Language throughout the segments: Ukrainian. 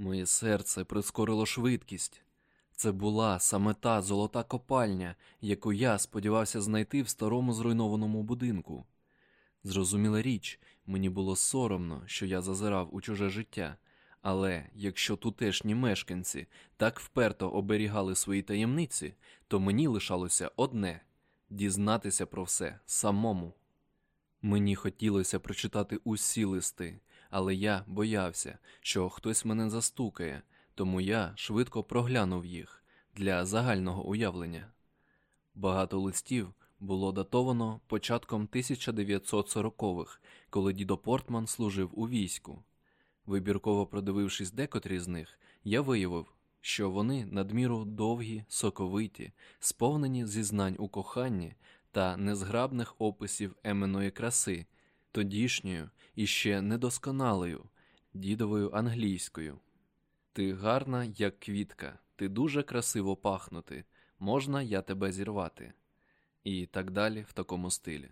Моє серце прискорило швидкість. Це була саме та золота копальня, яку я сподівався знайти в старому зруйнованому будинку. Зрозуміла річ, мені було соромно, що я зазирав у чуже життя, але якщо тутешні мешканці так вперто оберігали свої таємниці, то мені лишалося одне дізнатися про все самому. Мені хотілося прочитати усі листи, але я боявся, що хтось мене застукає, тому я швидко проглянув їх для загального уявлення. Багато листів було датовано початком 1940-х, коли дідо Портман служив у війську. Вибірково продивившись декотрі з них, я виявив, що вони надміру довгі, соковиті, сповнені зізнань у коханні та незграбних описів еменої краси, тодішньою і ще недосконалою, дідовою англійською. Ти гарна, як квітка, ти дуже красиво пахнути, можна я тебе зірвати. І так далі в такому стилі.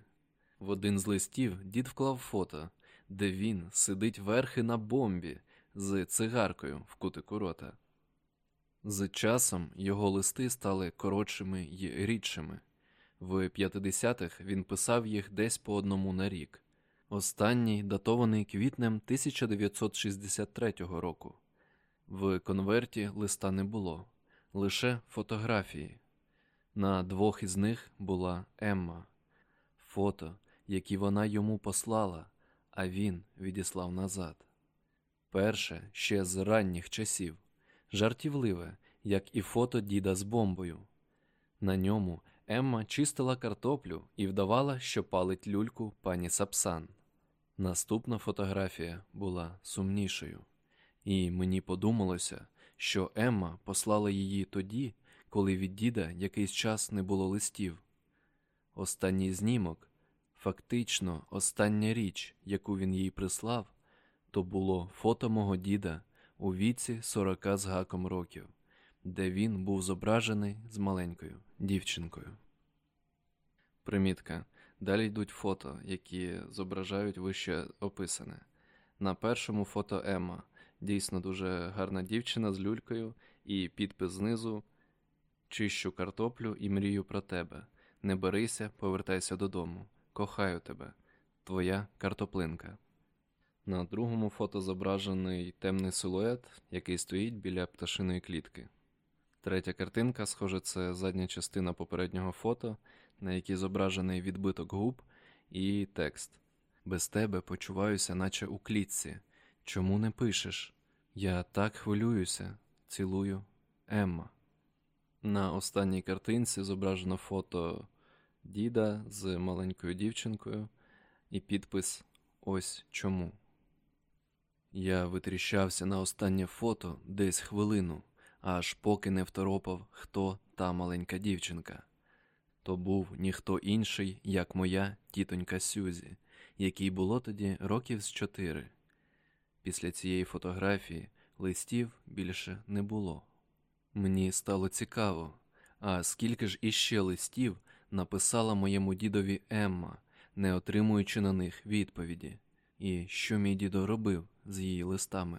В один з листів дід вклав фото, де він сидить верхи на бомбі з цигаркою в кутику рота. З часом його листи стали коротшими й рідшими. В 50-х він писав їх десь по одному на рік. Останній датований квітнем 1963 року. В конверті листа не було, лише фотографії. На двох із них була Емма, фото, які вона йому послала, а він відіслав назад. Перше ще з ранніх часів, жартівливе, як і фото діда з бомбою. На ньому Емма чистила картоплю і вдавала, що палить люльку пані Сапсан. Наступна фотографія була сумнішою, і мені подумалося, що Емма послала її тоді, коли від діда якийсь час не було листів. Останній знімок, фактично остання річ, яку він їй прислав, то було фото мого діда у віці сорока з гаком років, де він був зображений з маленькою дівчинкою. Примітка. Далі йдуть фото, які зображають вище описане. На першому фото Емма. Дійсно дуже гарна дівчина з люлькою, і підпис знизу Чищу картоплю і мрію про тебе. Не берися, повертайся додому. Кохаю тебе, твоя картоплинка. На другому фото зображений темний силует, який стоїть біля пташиної клітки. Третя картинка, схоже, це задня частина попереднього фото, на якій зображений відбиток губ і текст. Без тебе почуваюся, наче у клітці. Чому не пишеш? Я так хвилююся, цілую Емма. На останній картинці зображено фото діда з маленькою дівчинкою і підпис Ось чому. Я витріщався на останнє фото десь хвилину, аж поки не второпав, хто та маленька дівчинка. То був ніхто інший, як моя тітонька Сюзі, якій було тоді років з чотири. Після цієї фотографії листів більше не було. Мені стало цікаво, а скільки ж іще листів написала моєму дідові Емма, не отримуючи на них відповіді, і що мій дідо робив з її листами,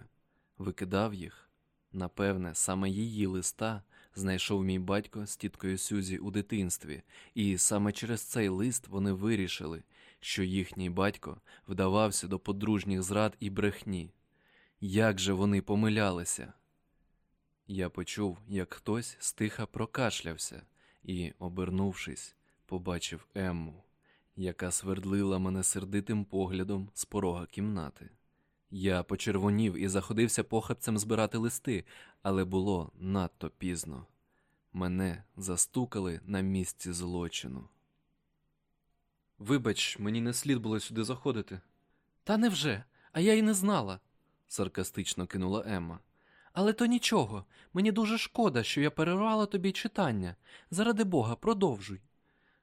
викидав їх. Напевне, саме її листа знайшов мій батько з тіткою Сюзі у дитинстві, і саме через цей лист вони вирішили, що їхній батько вдавався до подружніх зрад і брехні. Як же вони помилялися? Я почув, як хтось стиха прокашлявся і, обернувшись, побачив Емму, яка свердлила мене сердитим поглядом з порога кімнати. Я почервонів і заходився похапцем збирати листи, але було надто пізно. Мене застукали на місці злочину. Вибач, мені не слід було сюди заходити. Та невже? А я й не знала, саркастично кинула Емма. Але то нічого, мені дуже шкода, що я перервала тобі читання. Заради Бога, продовжуй.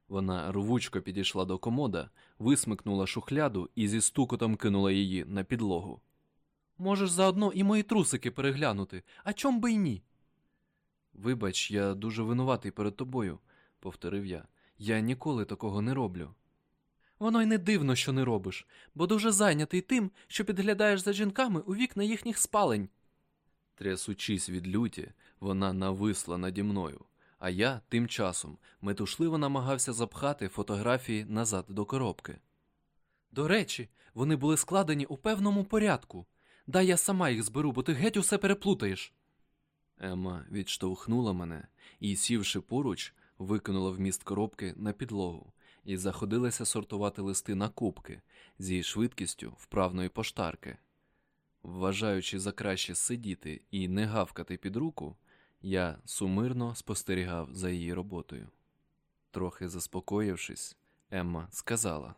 Вона рвучко підійшла до комода, висмикнула шухляду і зі стукотом кинула її на підлогу. Можеш заодно і мої трусики переглянути, а чом би й ні? Вибач, я дуже винуватий перед тобою, повторив я. Я ніколи такого не роблю. Воно й не дивно, що не робиш, бо дуже зайнятий тим, що підглядаєш за жінками у вікна їхніх спалень. Трясучись від люті, вона нависла наді мною, а я тим часом метушливо намагався запхати фотографії назад до коробки. До речі, вони були складені у певному порядку. Дай я сама їх зберу, бо ти геть усе переплутаєш. Емма відштовхнула мене і, сівши поруч, викинула вміст коробки на підлогу і заходилася сортувати листи на кубки зі швидкістю вправної поштарки. Вважаючи за краще сидіти і не гавкати під руку, я сумирно спостерігав за її роботою. Трохи заспокоївшись, Емма сказала: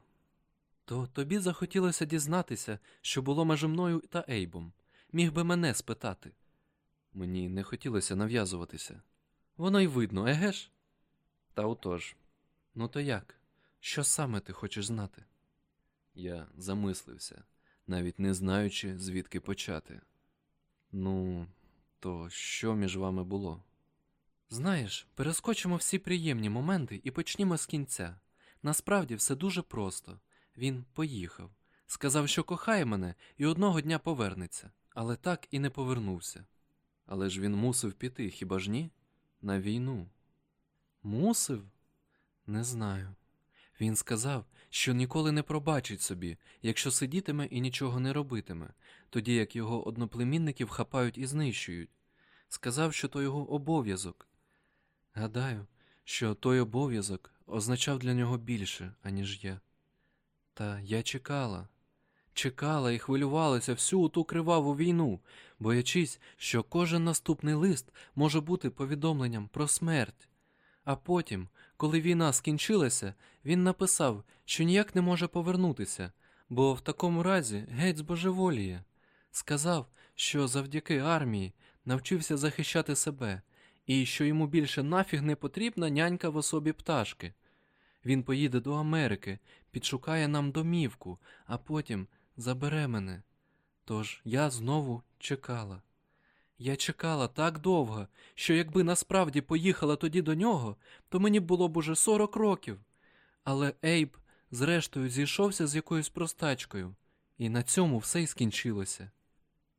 То тобі захотілося дізнатися, що було між мною та Ейбом. Міг би мене спитати. Мені не хотілося нав'язуватися. Воно й видно, еге ж? Та отож. Ну то як? Що саме ти хочеш знати? Я замислився, навіть не знаючи, звідки почати. Ну, то що між вами було? Знаєш, перескочимо всі приємні моменти і почнімо з кінця. Насправді все дуже просто. Він поїхав, сказав, що кохає мене і одного дня повернеться, але так і не повернувся. Але ж він мусив піти, хіба ж ні? На війну. Мусив? Не знаю. Він сказав, що ніколи не пробачить собі, якщо сидітиме і нічого не робитиме, тоді як його одноплемінників хапають і знищують. Сказав, що то його обов'язок. Гадаю, що той обов'язок означав для нього більше, аніж я. Та я чекала, чекала і хвилювалася всю ту криваву війну, боячись, що кожен наступний лист може бути повідомленням про смерть. А потім, коли війна скінчилася, він написав, що ніяк не може повернутися, бо в такому разі геть збожеволіє. Сказав, що завдяки армії навчився захищати себе, і що йому більше нафіг не потрібна нянька в особі пташки. Він поїде до Америки, підшукає нам домівку, а потім забере мене. Тож я знову чекала. Я чекала так довго, що якби насправді поїхала тоді до нього, то мені було б уже сорок років. Але Ейб, зрештою, зійшовся з якоюсь простачкою, і на цьому все й скінчилося.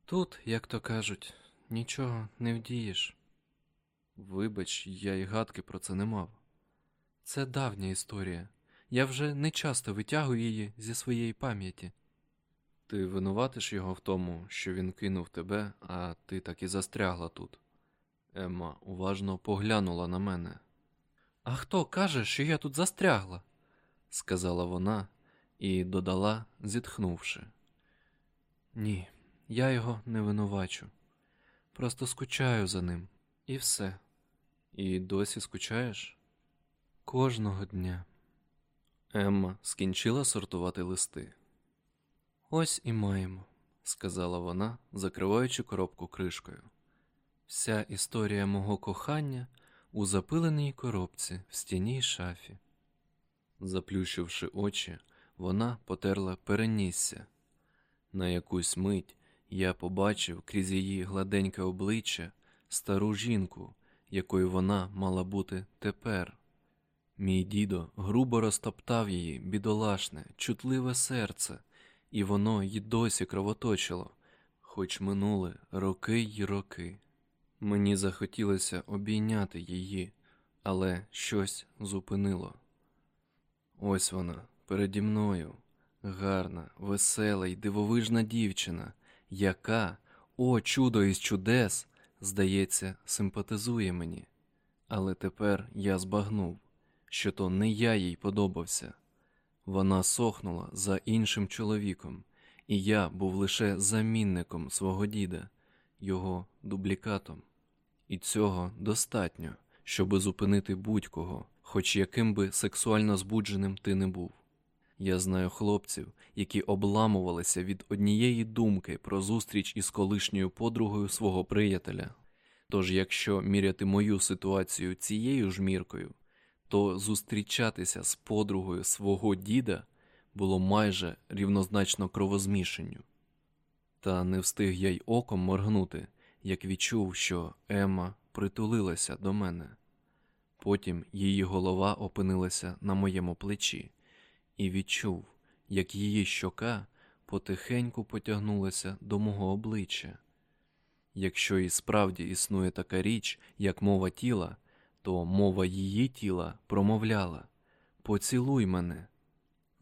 Тут, як то кажуть, нічого не вдієш. Вибач, я й гадки про це не мав. Це давня історія. Я вже не часто витягую її зі своєї пам'яті. Ти винуватиш його в тому, що він кинув тебе, а ти так і застрягла тут. Емма уважно поглянула на мене. А хто каже, що я тут застрягла? сказала вона і додала, зітхнувши. Ні, я його не винувачу. Просто скучаю за ним, і все. І досі скучаєш? Кожного дня. Емма скінчила сортувати листи. Ось і маємо, сказала вона, закриваючи коробку кришкою. Вся історія мого кохання у запиленій коробці в стінній шафі. Заплющивши очі, вона потерла перенісся. На якусь мить я побачив крізь її гладеньке обличчя стару жінку, якою вона мала бути тепер. Мій дідо грубо розтоптав її бідолашне, чутливе серце, і воно й досі кровоточило, хоч минули роки й роки. Мені захотілося обійняти її, але щось зупинило. Ось вона переді мною, гарна, весела й дивовижна дівчина, яка, о чудо із чудес, здається, симпатизує мені. Але тепер я збагнув, що то не я їй подобався. Вона сохнула за іншим чоловіком, і я був лише замінником свого діда, його дублікатом. І цього достатньо, щоби зупинити будь-кого, хоч яким би сексуально збудженим ти не був. Я знаю хлопців, які обламувалися від однієї думки про зустріч із колишньою подругою свого приятеля. Тож, якщо міряти мою ситуацію цією ж міркою, то зустрічатися з подругою свого діда було майже рівнозначно кровозмішанню. Та не встиг я й оком моргнути, як відчув, що Емма притулилася до мене. Потім її голова опинилася на моєму плечі, і відчув, як її щока потихеньку потягнулася до мого обличчя. Якщо і справді існує така річ, як мова тіла, то мова її тіла промовляла Поцілуй мене.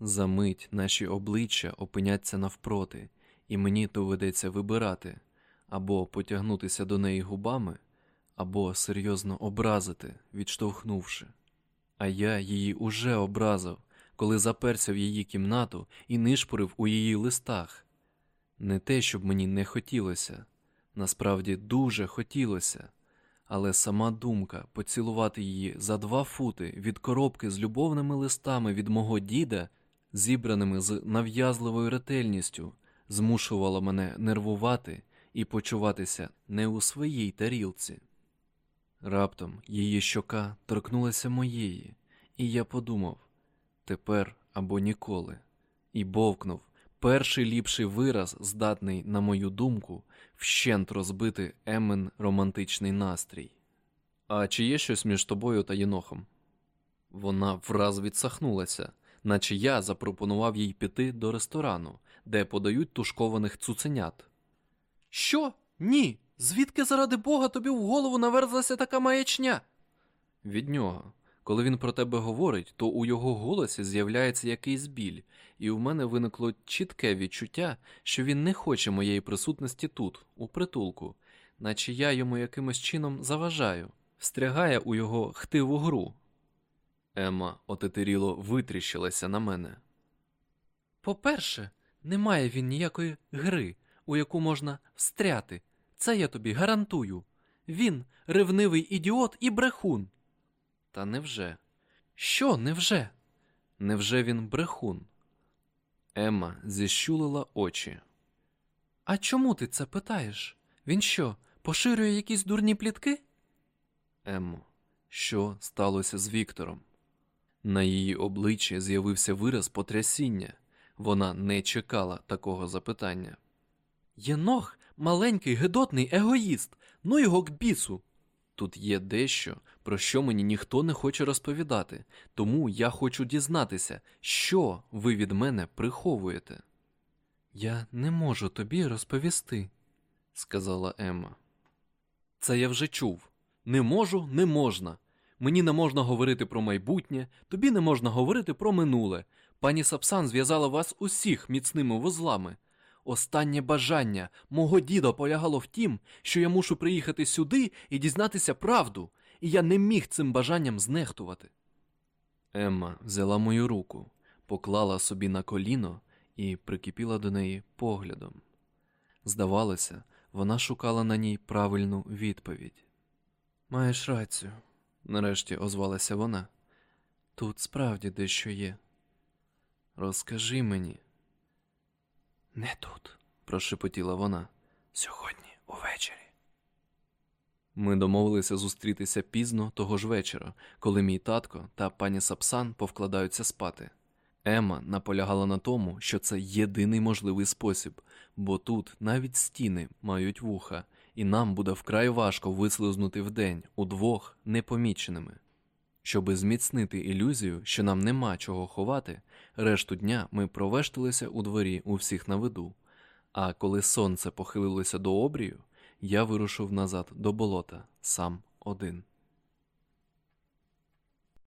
За мить наші обличчя опиняться навпроти, і мені доведеться вибирати або потягнутися до неї губами, або серйозно образити, відштовхнувши. А я її уже образив, коли заперся в її кімнату і нишпорив у її листах. Не те, щоб мені не хотілося, насправді дуже хотілося, але сама думка поцілувати її за два фути від коробки з любовними листами від мого діда, зібраними з нав'язливою ретельністю, змушувала мене нервувати і почуватися не у своїй тарілці. Раптом її щока торкнулася моєї, і я подумав тепер або ніколи, і бовкнув перший ліпший вираз, здатний, на мою думку, вщент розбити Еммен романтичний настрій. А чи є щось між тобою та Єнохом? Вона враз відсахнулася, наче я запропонував їй піти до ресторану, де подають тушкованих цуценят. Що? Ні. Звідки заради Бога тобі в голову наверзлася така маячня? Від нього. Коли він про тебе говорить, то у його голосі з'являється якийсь біль, і у мене виникло чітке відчуття, що він не хоче моєї присутності тут, у притулку, наче я йому якимось чином заважаю, встрягає у його хтиву гру. Ема отетеріло витріщилася на мене. По-перше, немає він ніякої гри, у яку можна встряти. Це я тобі гарантую. Він ревнивий ідіот і брехун. Та невже? Що невже? Невже він брехун? Емма зіщулила очі. А чому ти це питаєш? Він що, поширює якісь дурні плітки? Еммо, що сталося з Віктором? На її обличчі з'явився вираз потрясіння. Вона не чекала такого запитання. Єнох маленький гидотний егоїст, ну його к бісу. Тут є дещо, про що мені ніхто не хоче розповідати, тому я хочу дізнатися, що ви від мене приховуєте. Я не можу тобі розповісти, сказала Емма. Це я вже чув. Не можу, не можна. Мені не можна говорити про майбутнє, тобі не можна говорити про минуле. Пані Сапсан зв'язала вас усіх міцними вузлами. Останнє бажання мого діда полягало в тім, що я мушу приїхати сюди і дізнатися правду, і я не міг цим бажанням знехтувати. Емма взяла мою руку, поклала собі на коліно і прикипіла до неї поглядом. Здавалося, вона шукала на ній правильну відповідь. Маєш рацію, нарешті озвалася вона. Тут справді дещо є. Розкажи мені. Не тут, прошепотіла вона. Сьогодні увечері. Ми домовилися зустрітися пізно того ж вечора, коли мій татко та пані Сапсан повкладаються спати. Ема наполягала на тому, що це єдиний можливий спосіб, бо тут навіть стіни мають вуха, і нам буде вкрай важко вислизнути вдень удвох непоміченими. Щоби зміцнити ілюзію, що нам нема чого ховати, решту дня ми провештилися у дворі у всіх на виду, а коли сонце похилилося до обрію, я вирушив назад до болота сам один.